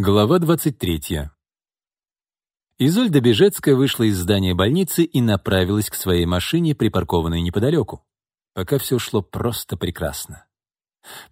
Глава 23. Изольда Бежецкая вышла из здания больницы и направилась к своей машине, припаркованной неподалеку. Пока все шло просто прекрасно.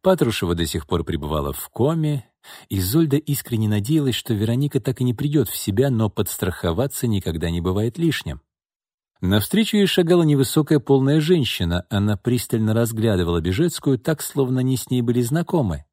Патрушева до сих пор пребывала в коме. Изольда искренне надеялась, что Вероника так и не придет в себя, но подстраховаться никогда не бывает лишним. Навстречу ей шагала невысокая полная женщина. Она пристально разглядывала Бежецкую так, словно они с ней были знакомы.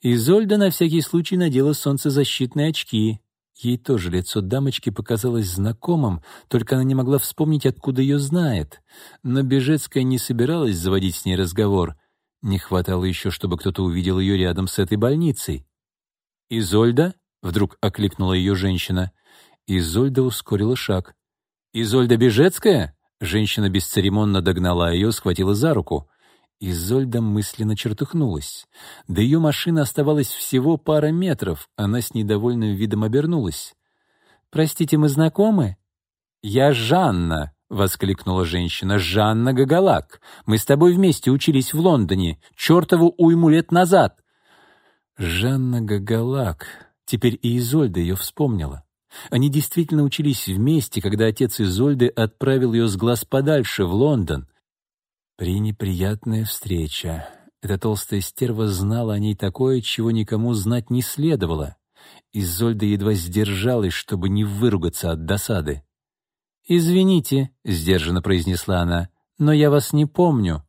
Изольда на всякий случай надела солнцезащитные очки. Ей тоже лицо дамочки показалось знакомым, только она не могла вспомнить, откуда ее знает. Но Бежецкая не собиралась заводить с ней разговор. Не хватало еще, чтобы кто-то увидел ее рядом с этой больницей. «Изольда?» — вдруг окликнула ее женщина. Изольда ускорила шаг. «Изольда Бежецкая?» Женщина бесцеремонно догнала ее, схватила за руку. Изольда мысленно чертыхнулась. До ее машины оставалось всего пара метров. Она с недовольным видом обернулась. «Простите, мы знакомы?» «Я Жанна», — воскликнула женщина. «Жанна Гагалак. Мы с тобой вместе учились в Лондоне. Чертову уйму лет назад». Жанна Гагалак. Теперь и Изольда ее вспомнила. Они действительно учились вместе, когда отец Изольды отправил ее с глаз подальше, в Лондон. Пренеприятная встреча. Эта толстая стерва знала о ней такое, чего никому знать не следовало. Изольда едва сдержалась, чтобы не выругаться от досады. «Извините», — сдержанно произнесла она, — «но я вас не помню».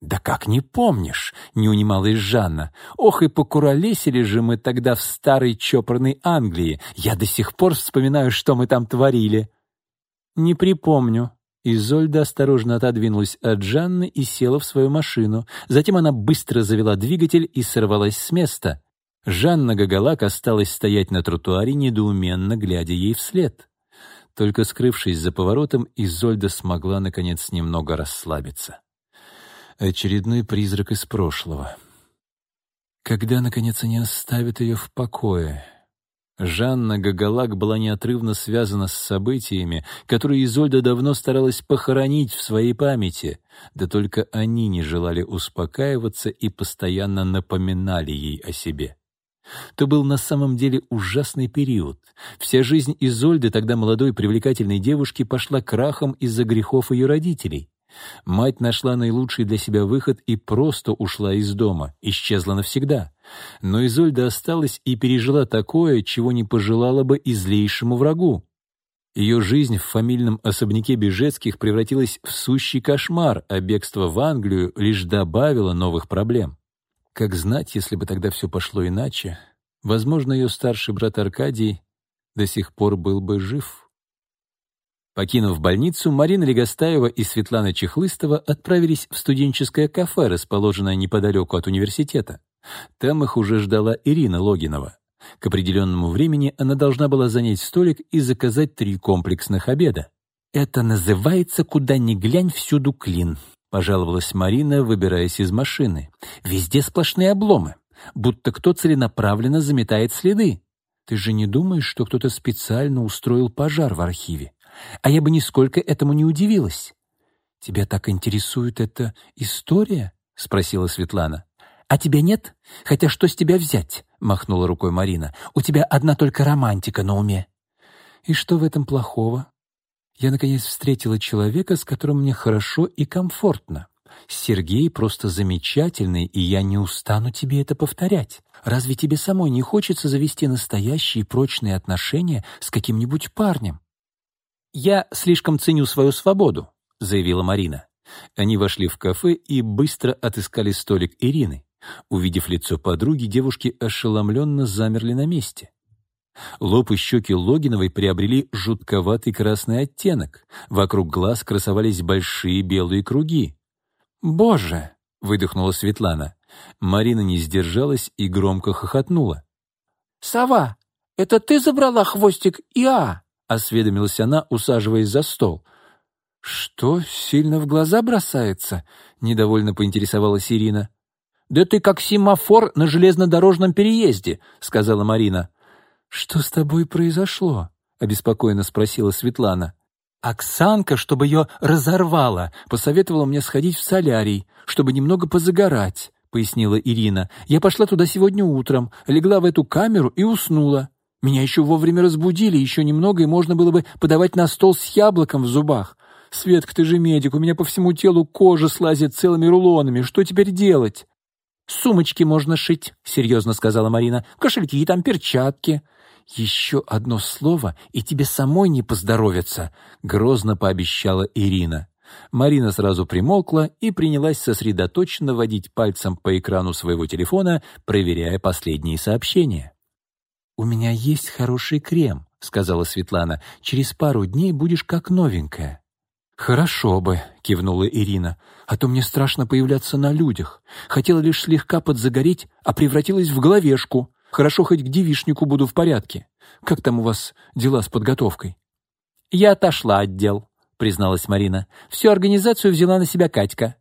«Да как не помнишь?» — не унималась Жанна. «Ох, и покуролесили же мы тогда в старой чопорной Англии. Я до сих пор вспоминаю, что мы там творили». «Не припомню», Изольда осторожно отодвинулась от Жанны и села в свою машину. Затем она быстро завела двигатель и сорвалась с места. Жанна Гагалак осталась стоять на тротуаре, недоуменно глядя ей вслед. Только скрывшись за поворотом, Изольда смогла, наконец, немного расслабиться. Очередной призрак из прошлого. Когда, наконец, они оставят ее в покое? Жанна Гагалак была неотрывно связана с событиями, которые Изольда давно старалась похоронить в своей памяти, да только они не желали успокаиваться и постоянно напоминали ей о себе. То был на самом деле ужасный период. Вся жизнь Изольды, тогда молодой привлекательной девушки, пошла крахом из-за грехов ее родителей. Мать нашла наилучший для себя выход и просто ушла из дома, исчезла навсегда. Но Изольда осталась и пережила такое, чего не пожелала бы и злейшему врагу. Ее жизнь в фамильном особняке Бежецких превратилась в сущий кошмар, а бегство в Англию лишь добавило новых проблем. Как знать, если бы тогда все пошло иначе, возможно, ее старший брат Аркадий до сих пор был бы жив. Покинув больницу, Марина Легостаева и Светлана Чехлыстова отправились в студенческое кафе, расположенное неподалеку от университета. Там их уже ждала Ирина Логинова. К определенному времени она должна была занять столик и заказать три комплексных обеда. «Это называется «куда ни глянь, всюду клин», — пожаловалась Марина, выбираясь из машины. «Везде сплошные обломы, будто кто целенаправленно заметает следы. Ты же не думаешь, что кто-то специально устроил пожар в архиве? А я бы нисколько этому не удивилась. «Тебя так интересует эта история?» — спросила Светлана. «А тебя нет? Хотя что с тебя взять?» — махнула рукой Марина. «У тебя одна только романтика на уме». «И что в этом плохого?» «Я, наконец, встретила человека, с которым мне хорошо и комфортно. Сергей просто замечательный, и я не устану тебе это повторять. Разве тебе самой не хочется завести настоящие прочные отношения с каким-нибудь парнем?» «Я слишком ценю свою свободу», — заявила Марина. Они вошли в кафе и быстро отыскали столик Ирины. Увидев лицо подруги, девушки ошеломленно замерли на месте. Лоб и щеки Логиновой приобрели жутковатый красный оттенок. Вокруг глаз красовались большие белые круги. «Боже!» — выдохнула Светлана. Марина не сдержалась и громко хохотнула. «Сова, это ты забрала хвостик Иа?» осведомилась она, усаживаясь за стол. «Что, сильно в глаза бросается?» — недовольно поинтересовалась Ирина. «Да ты как семафор на железнодорожном переезде», — сказала Марина. «Что с тобой произошло?» — обеспокоенно спросила Светлана. «Оксанка, чтобы ее разорвала, посоветовала мне сходить в солярий, чтобы немного позагорать», — пояснила Ирина. «Я пошла туда сегодня утром, легла в эту камеру и уснула. Меня еще вовремя разбудили, еще немного, и можно было бы подавать на стол с яблоком в зубах. Светка, ты же медик, у меня по всему телу кожа слазит целыми рулонами. Что теперь делать?» «Сумочки можно шить», — серьезно сказала Марина. «Кошельки, там перчатки». «Еще одно слово, и тебе самой не поздоровится», — грозно пообещала Ирина. Марина сразу примолкла и принялась сосредоточенно водить пальцем по экрану своего телефона, проверяя последние сообщения. «У меня есть хороший крем», — сказала Светлана. «Через пару дней будешь как новенькая». «Хорошо бы», — кивнула Ирина, «а то мне страшно появляться на людях. Хотела лишь слегка подзагореть, а превратилась в головешку. Хорошо, хоть к девишнику буду в порядке. Как там у вас дела с подготовкой?» «Я отошла от дел», — призналась Марина. «Всю организацию взяла на себя Катька».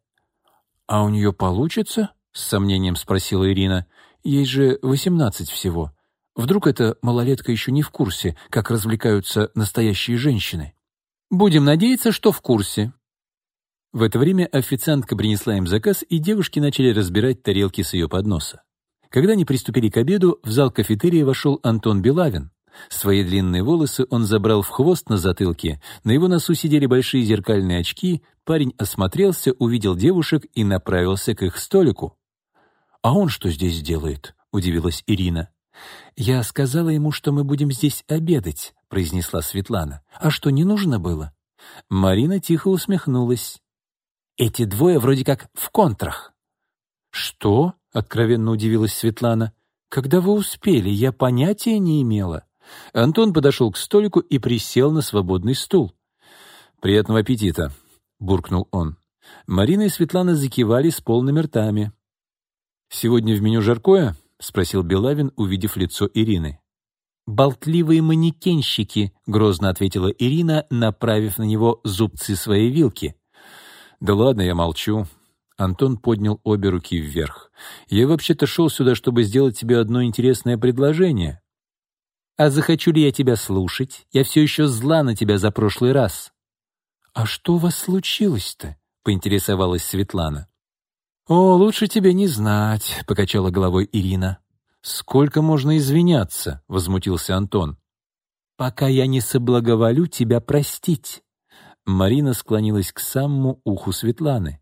«А у нее получится?» — с сомнением спросила Ирина. «Ей же восемнадцать всего. Вдруг эта малолетка еще не в курсе, как развлекаются настоящие женщины?» «Будем надеяться, что в курсе», в это время официантка принесла им заказ, и девушки начали разбирать тарелки с ее подноса. Когда они приступили к обеду, в зал кафетерия вошел Антон Белавин. Свои длинные волосы он забрал в хвост на затылке, на его носу сидели большие зеркальные очки, парень осмотрелся, увидел девушек и направился к их столику. «А он что здесь делает?» — удивилась Ирина. «Я сказала ему, что мы будем здесь обедать», — произнесла Светлана. «А что, не нужно было?» Марина тихо усмехнулась. «Эти двое вроде как в контрах». «Что?» — откровенно удивилась Светлана. «Когда вы успели? Я понятия не имела». Антон подошел к столику и присел на свободный стул. «Приятного аппетита», — буркнул он. Марина и Светлана закивали с полными ртами. «Сегодня в меню жаркое?» — спросил Белавин, увидев лицо Ирины. «Болтливые манекенщики», — грозно ответила Ирина, направив на него зубцы своей вилки. «Да ладно, я молчу», Антон поднял обе руки вверх. «Я вообще-то шел сюда, чтобы сделать тебе одно интересное предложение». «А захочу ли я тебя слушать? Я все еще зла на тебя за прошлый раз». «А что у вас случилось-то?» — поинтересовалась Светлана. «О, лучше тебе не знать», — покачала головой Ирина. «Сколько можно извиняться?» — возмутился Антон. «Пока я не соблаговолю тебя простить». Марина склонилась к самому уху Светланы.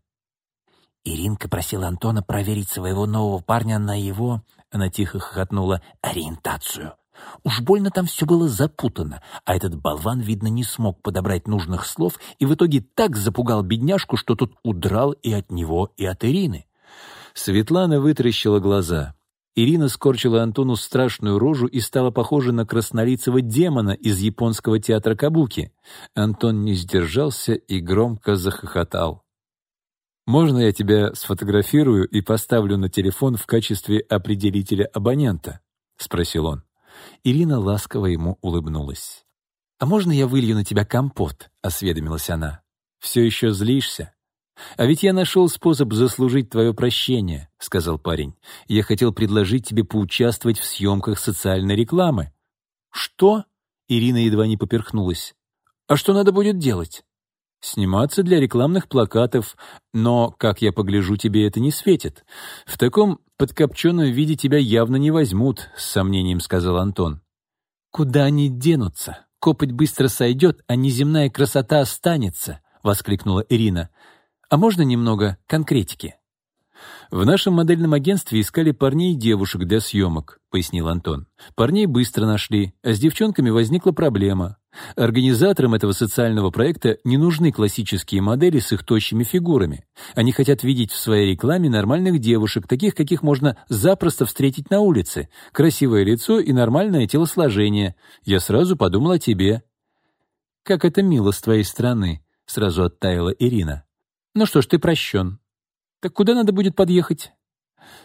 Иринка просила Антона проверить своего нового парня на его, она тихо хохотнула, ориентацию. Уж больно там все было запутано, а этот болван, видно, не смог подобрать нужных слов и в итоге так запугал бедняжку, что тот удрал и от него, и от Ирины. Светлана вытаращила глаза. Ирина скорчила Антону страшную рожу и стала похожа на краснолицего демона из японского театра Кабуки. Антон не сдержался и громко захохотал. «Можно я тебя сфотографирую и поставлю на телефон в качестве определителя абонента?» — спросил он. Ирина ласково ему улыбнулась. «А можно я вылью на тебя компот?» — осведомилась она. «Все еще злишься?» «А ведь я нашел способ заслужить твое прощение», — сказал парень. «Я хотел предложить тебе поучаствовать в съемках социальной рекламы». «Что?» — Ирина едва не поперхнулась. «А что надо будет делать?» Сниматься для рекламных плакатов, но, как я погляжу, тебе это не светит. В таком подкопченном виде тебя явно не возьмут, с сомнением сказал Антон. Куда они денутся? Копоть быстро сойдет, а неземная красота останется, воскликнула Ирина. А можно немного конкретики? «В нашем модельном агентстве искали парней и девушек для съемок», — пояснил Антон. «Парней быстро нашли, а с девчонками возникла проблема. Организаторам этого социального проекта не нужны классические модели с их тощими фигурами. Они хотят видеть в своей рекламе нормальных девушек, таких, каких можно запросто встретить на улице. Красивое лицо и нормальное телосложение. Я сразу подумал о тебе». «Как это мило с твоей стороны», — сразу оттаяла Ирина. «Ну что ж, ты прощен. Так куда надо будет подъехать?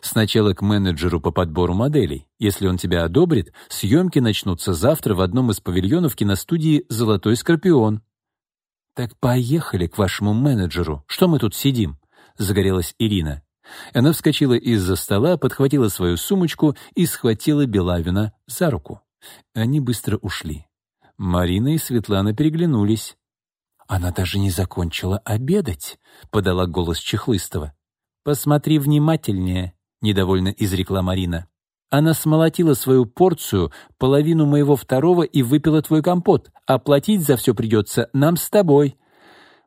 Сначала к менеджеру по подбору моделей. Если он тебя одобрит, съемки начнутся завтра в одном из павильонов киностудии «Золотой Скорпион». «Так поехали к вашему менеджеру. Что мы тут сидим?» — загорелась Ирина. Она вскочила из-за стола, подхватила свою сумочку и схватила Белавина за руку. Они быстро ушли. Марина и Светлана переглянулись. «Она даже не закончила обедать», — подала голос Чехлыстова. «Посмотри внимательнее», — недовольно изрекла Марина. «Она смолотила свою порцию, половину моего второго и выпила твой компот. Оплатить за все придется нам с тобой».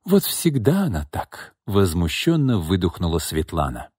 «Вот всегда она так», — возмущенно выдохнула Светлана.